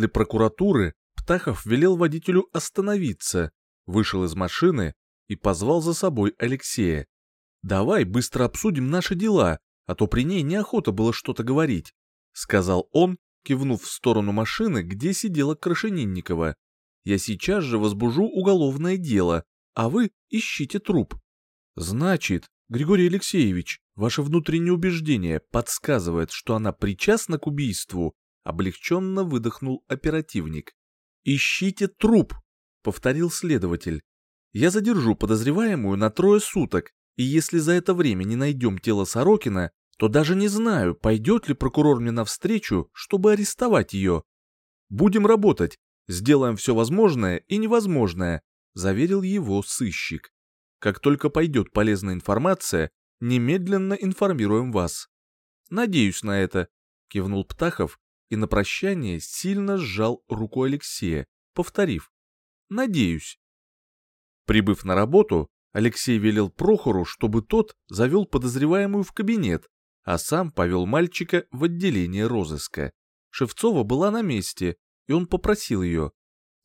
Возле прокуратуры Птахов велел водителю остановиться, вышел из машины и позвал за собой Алексея. «Давай быстро обсудим наши дела, а то при ней неохота было что-то говорить», — сказал он, кивнув в сторону машины, где сидела Крашенинникова. «Я сейчас же возбужу уголовное дело, а вы ищите труп». «Значит, Григорий Алексеевич, ваше внутреннее убеждение подсказывает, что она причастна к убийству», — облегченно выдохнул оперативник. «Ищите труп», — повторил следователь. «Я задержу подозреваемую на трое суток, и если за это время не найдем тело Сорокина, то даже не знаю, пойдет ли прокурор мне навстречу, чтобы арестовать ее. Будем работать, сделаем все возможное и невозможное», — заверил его сыщик. «Как только пойдет полезная информация, немедленно информируем вас». «Надеюсь на это», — кивнул Птахов и на прощание сильно сжал руку Алексея, повторив «Надеюсь». Прибыв на работу, Алексей велел Прохору, чтобы тот завел подозреваемую в кабинет, а сам повел мальчика в отделение розыска. Шевцова была на месте, и он попросил ее.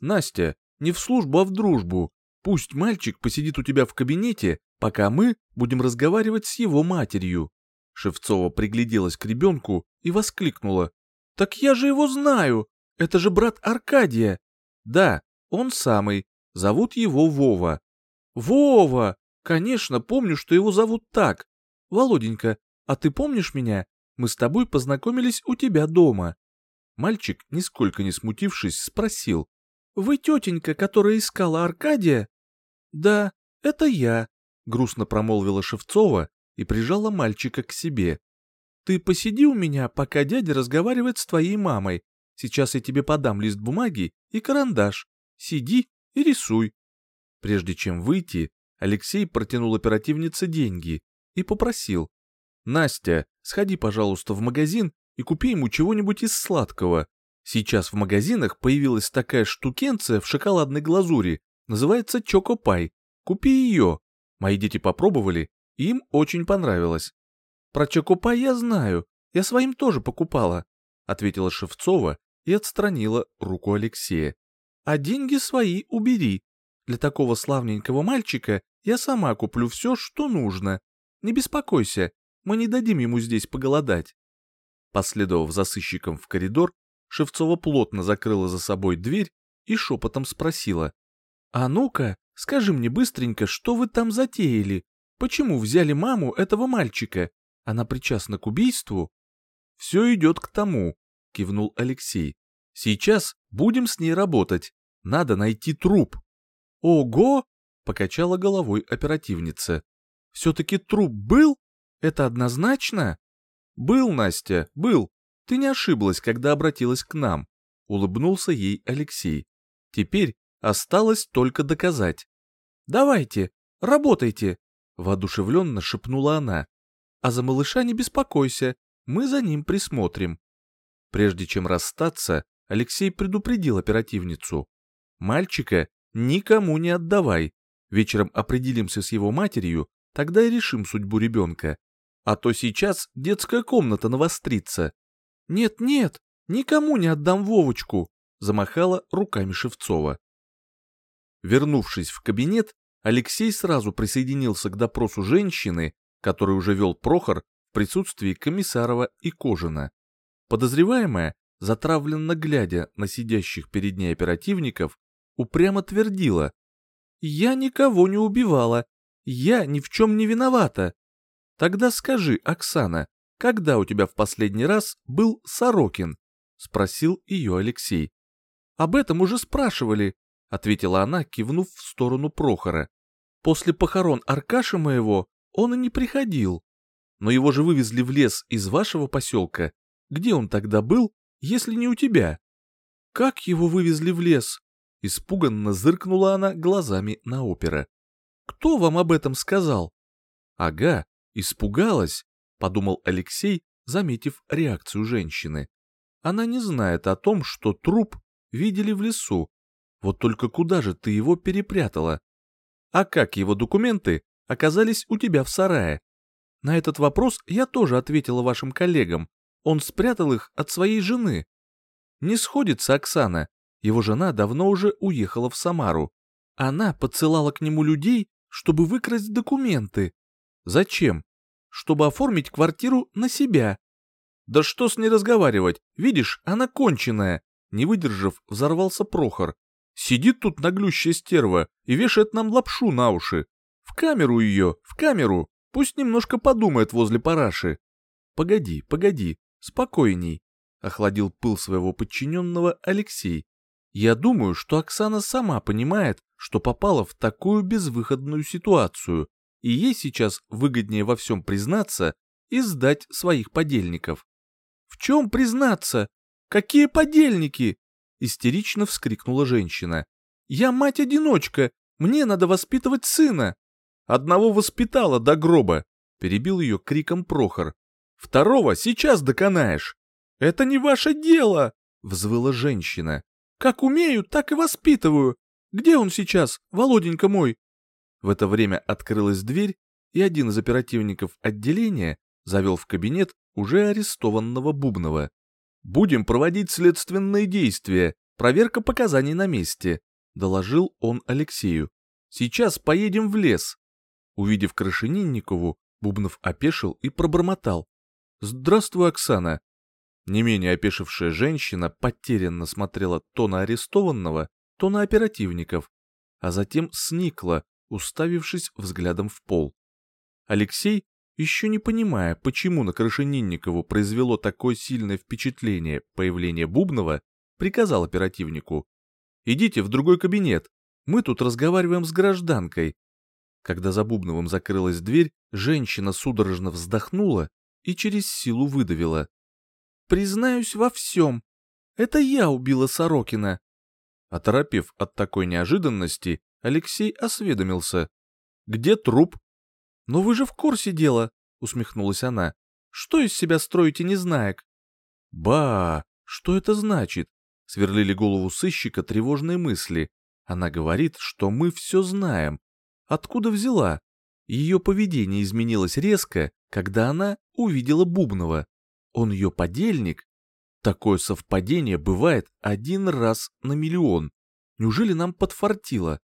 «Настя, не в службу, а в дружбу. Пусть мальчик посидит у тебя в кабинете, пока мы будем разговаривать с его матерью». Шевцова пригляделась к ребенку и воскликнула. «Так я же его знаю! Это же брат Аркадия!» «Да, он самый. Зовут его Вова». «Вова! Конечно, помню, что его зовут так. Володенька, а ты помнишь меня? Мы с тобой познакомились у тебя дома». Мальчик, нисколько не смутившись, спросил. «Вы тетенька, которая искала Аркадия?» «Да, это я», — грустно промолвила Шевцова и прижала мальчика к себе. Ты посиди у меня, пока дядя разговаривает с твоей мамой. Сейчас я тебе подам лист бумаги и карандаш. Сиди и рисуй. Прежде чем выйти, Алексей протянул оперативнице деньги и попросил. «Настя, сходи, пожалуйста, в магазин и купи ему чего-нибудь из сладкого. Сейчас в магазинах появилась такая штукенция в шоколадной глазури, называется Чокопай. Купи ее. Мои дети попробовали, и им очень понравилось. Про Чокопай я знаю, я своим тоже покупала, ответила Шевцова и отстранила руку Алексея. А деньги свои убери. Для такого славненького мальчика я сама куплю все, что нужно. Не беспокойся, мы не дадим ему здесь поголодать. Последовав за сыщиком в коридор, Шевцова плотно закрыла за собой дверь и шепотом спросила. «А ну-ка, скажи мне быстренько, что вы там затеяли? Почему взяли маму этого мальчика? Она причастна к убийству? Все идет к тому, кивнул Алексей. Сейчас будем с ней работать. Надо найти труп. Ого! Покачала головой оперативница. Все-таки труп был? Это однозначно? Был, Настя, был. Ты не ошиблась, когда обратилась к нам. Улыбнулся ей Алексей. Теперь осталось только доказать. Давайте, работайте, воодушевленно шепнула она. А за малыша не беспокойся, мы за ним присмотрим. Прежде чем расстаться, Алексей предупредил оперативницу. Мальчика никому не отдавай. Вечером определимся с его матерью, тогда и решим судьбу ребенка. А то сейчас детская комната навострится. Нет-нет, никому не отдам Вовочку, замахала руками Шевцова. Вернувшись в кабинет, Алексей сразу присоединился к допросу женщины, который уже вел Прохор в присутствии Комиссарова и Кожина. Подозреваемая, затравленно глядя на сидящих перед ней оперативников, упрямо твердила «Я никого не убивала, я ни в чем не виновата». «Тогда скажи, Оксана, когда у тебя в последний раз был Сорокин?» — спросил ее Алексей. «Об этом уже спрашивали», — ответила она, кивнув в сторону Прохора. «После похорон Аркаши моего он и не приходил. Но его же вывезли в лес из вашего поселка. Где он тогда был, если не у тебя? Как его вывезли в лес? Испуганно зыркнула она глазами на опера. Кто вам об этом сказал? Ага, испугалась, подумал Алексей, заметив реакцию женщины. Она не знает о том, что труп видели в лесу. Вот только куда же ты его перепрятала? А как его документы оказались у тебя в сарае? На этот вопрос я тоже ответила вашим коллегам. Он спрятал их от своей жены. Не сходится Оксана. Его жена давно уже уехала в Самару. Она подсылала к нему людей, чтобы выкрасть документы. Зачем? Чтобы оформить квартиру на себя. Да что с ней разговаривать? Видишь, она конченая. Не выдержав, взорвался Прохор. Сидит тут наглющая стерва и вешает нам лапшу на уши. В камеру ее, в камеру. Пусть немножко подумает возле параши. Погоди, погоди, спокойней. Охладил пыл своего подчиненного Алексей. Я думаю, что Оксана сама понимает, что попала в такую безвыходную ситуацию, и ей сейчас выгоднее во всем признаться и сдать своих подельников. «В чем признаться? Какие подельники?» истерично вскрикнула женщина. «Я мать-одиночка, мне надо воспитывать сына!» «Одного воспитала до гроба!» — перебил ее криком Прохор. «Второго сейчас доконаешь!» «Это не ваше дело!» — взвыла женщина. «Как умею, так и воспитываю! Где он сейчас, Володенька мой?» В это время открылась дверь, и один из оперативников отделения завел в кабинет уже арестованного Бубнова. Будем проводить следственные действия, проверка показаний на месте», — доложил он Алексею. «Сейчас поедем в лес». Увидев Крашенинникову, Бубнов опешил и пробормотал. «Здравствуй, Оксана». Не менее опешившая женщина потерянно смотрела то на арестованного, то на оперативников, а затем сникла, уставившись взглядом в пол. Алексей еще не понимая, почему на Крашенинникову произвело такое сильное впечатление появление Бубнова, приказал оперативнику. «Идите в другой кабинет, мы тут разговариваем с гражданкой». Когда за Бубновым закрылась дверь, женщина судорожно вздохнула и через силу выдавила. «Признаюсь во всем. Это я убила Сорокина». Оторопев от такой неожиданности, Алексей осведомился. «Где труп?» «Но вы же в курсе дела», — усмехнулась она. «Что из себя строите, незнаек?» «Ба, что это значит?» — сверлили голову сыщика тревожные мысли. Она говорит, что мы все знаем. Откуда взяла? Ее поведение изменилось резко, когда она увидела Бубнова. Он ее подельник? Такое совпадение бывает один раз на миллион. Неужели нам подфартило?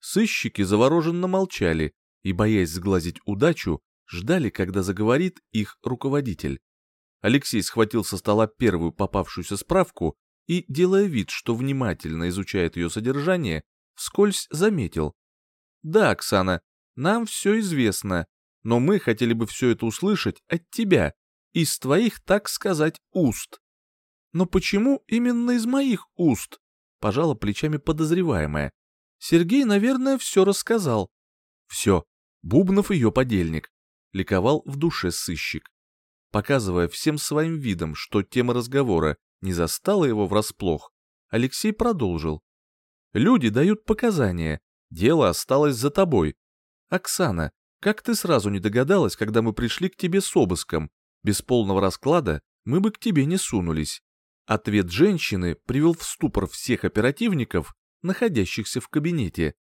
Сыщики завороженно молчали, и, боясь сглазить удачу, ждали, когда заговорит их руководитель. Алексей схватил со стола первую попавшуюся справку и, делая вид, что внимательно изучает ее содержание, вскользь заметил. «Да, Оксана, нам все известно, но мы хотели бы все это услышать от тебя, из твоих, так сказать, уст». «Но почему именно из моих уст?» — пожала плечами подозреваемая. «Сергей, наверное, все рассказал». «Все, Бубнов ее подельник, ликовал в душе сыщик. Показывая всем своим видом, что тема разговора не застала его врасплох, Алексей продолжил. «Люди дают показания, дело осталось за тобой. Оксана, как ты сразу не догадалась, когда мы пришли к тебе с обыском? Без полного расклада мы бы к тебе не сунулись». Ответ женщины привел в ступор всех оперативников, находящихся в кабинете.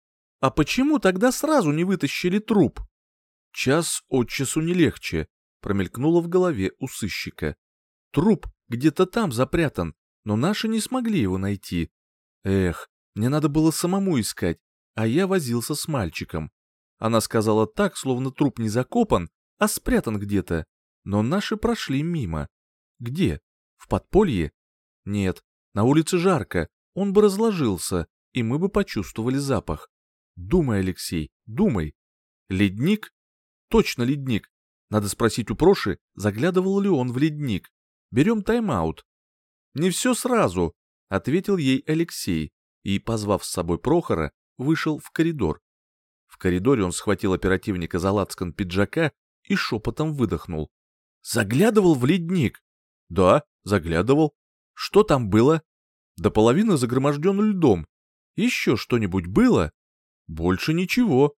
А почему тогда сразу не вытащили труп? Час от часу не легче, промелькнуло в голове у сыщика. Труп где-то там запрятан, но наши не смогли его найти. Эх, мне надо было самому искать, а я возился с мальчиком. Она сказала так, словно труп не закопан, а спрятан где-то. Но наши прошли мимо. Где? В подполье? Нет, на улице жарко, он бы разложился, и мы бы почувствовали запах. Думай, Алексей, думай. Ледник? Точно ледник. Надо спросить у Проши, заглядывал ли он в ледник. Берем тайм-аут. Не все сразу, ответил ей Алексей и, позвав с собой Прохора, вышел в коридор. В коридоре он схватил оперативника за лацкан пиджака и шепотом выдохнул. Заглядывал в ледник? Да, заглядывал. Что там было? До половины загроможден льдом. Еще что-нибудь было? Больше ничего.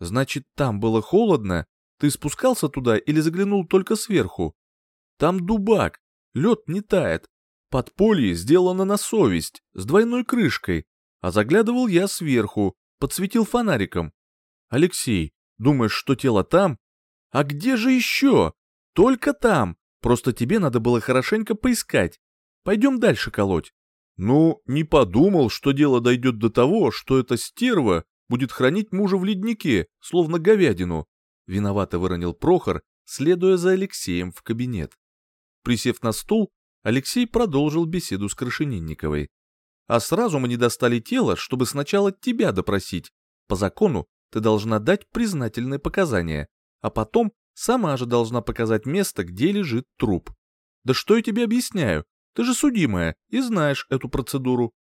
Значит, там было холодно? Ты спускался туда или заглянул только сверху? Там дубак, лед не тает. Подполье сделано на совесть, с двойной крышкой. А заглядывал я сверху, подсветил фонариком. Алексей, думаешь, что тело там? А где же еще? Только там. Просто тебе надо было хорошенько поискать. Пойдем дальше колоть. Ну, не подумал, что дело дойдет до того, что эта стерва будет хранить мужа в леднике, словно говядину. Виновато выронил Прохор, следуя за Алексеем в кабинет. Присев на стул, Алексей продолжил беседу с Крашенинниковой. А сразу мы не достали тело, чтобы сначала тебя допросить. По закону ты должна дать признательные показания, а потом сама же должна показать место, где лежит труп. Да что я тебе объясняю? Ты же судимая и знаешь эту процедуру.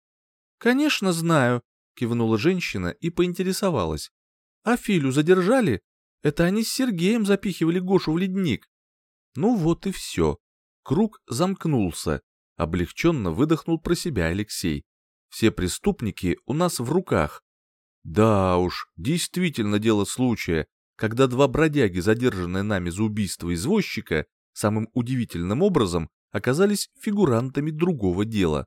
Конечно, знаю, кивнула женщина и поинтересовалась. А Филю задержали? Это они с Сергеем запихивали Гошу в ледник. Ну вот и все. Круг замкнулся. Облегченно выдохнул про себя Алексей. Все преступники у нас в руках. Да уж, действительно дело случая, когда два бродяги, задержанные нами за убийство извозчика, самым удивительным образом оказались фигурантами другого дела.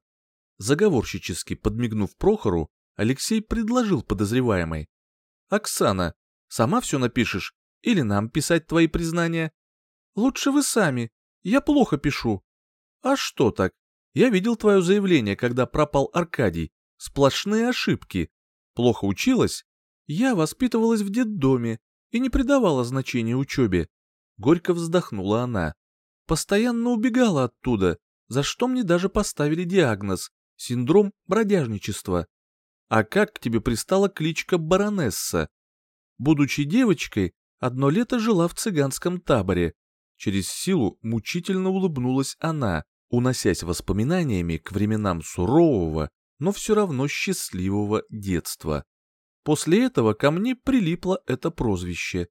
Заговорщически подмигнув Прохору, Алексей предложил подозреваемой. «Оксана, сама все напишешь или нам писать твои признания?» «Лучше вы сами, я плохо пишу». «А что так? Я видел твое заявление, когда пропал Аркадий. Сплошные ошибки. Плохо училась? Я воспитывалась в детдоме и не придавала значения учебе. Горько вздохнула она. Постоянно убегала оттуда, за что мне даже поставили диагноз – синдром бродяжничества. А как к тебе пристала кличка баронесса? Будучи девочкой, одно лето жила в цыганском таборе. Через силу мучительно улыбнулась она уносясь воспоминаниями к временам сурового, но все равно счастливого детства. После этого ко мне прилипло это прозвище.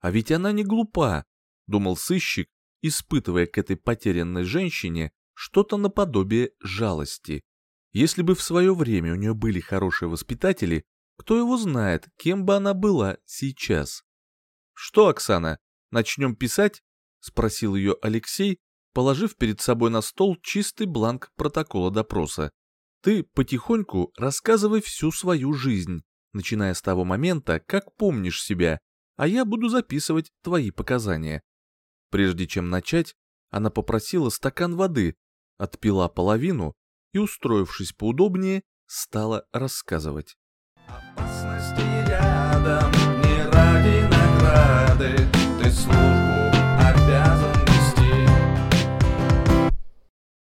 А ведь она не глупа, думал сыщик, испытывая к этой потерянной женщине что-то наподобие жалости. Если бы в свое время у нее были хорошие воспитатели, кто его знает, кем бы она была сейчас. «Что, Оксана, начнем писать?» — спросил ее Алексей, положив перед собой на стол чистый бланк протокола допроса. Ты потихоньку рассказывай всю свою жизнь, начиная с того момента, как помнишь себя, а я буду записывать твои показания. Прежде чем начать, она попросила стакан воды, отпила половину и, устроившись поудобнее, стала рассказывать. Опасности рядом, не ради награды, ты службу обязан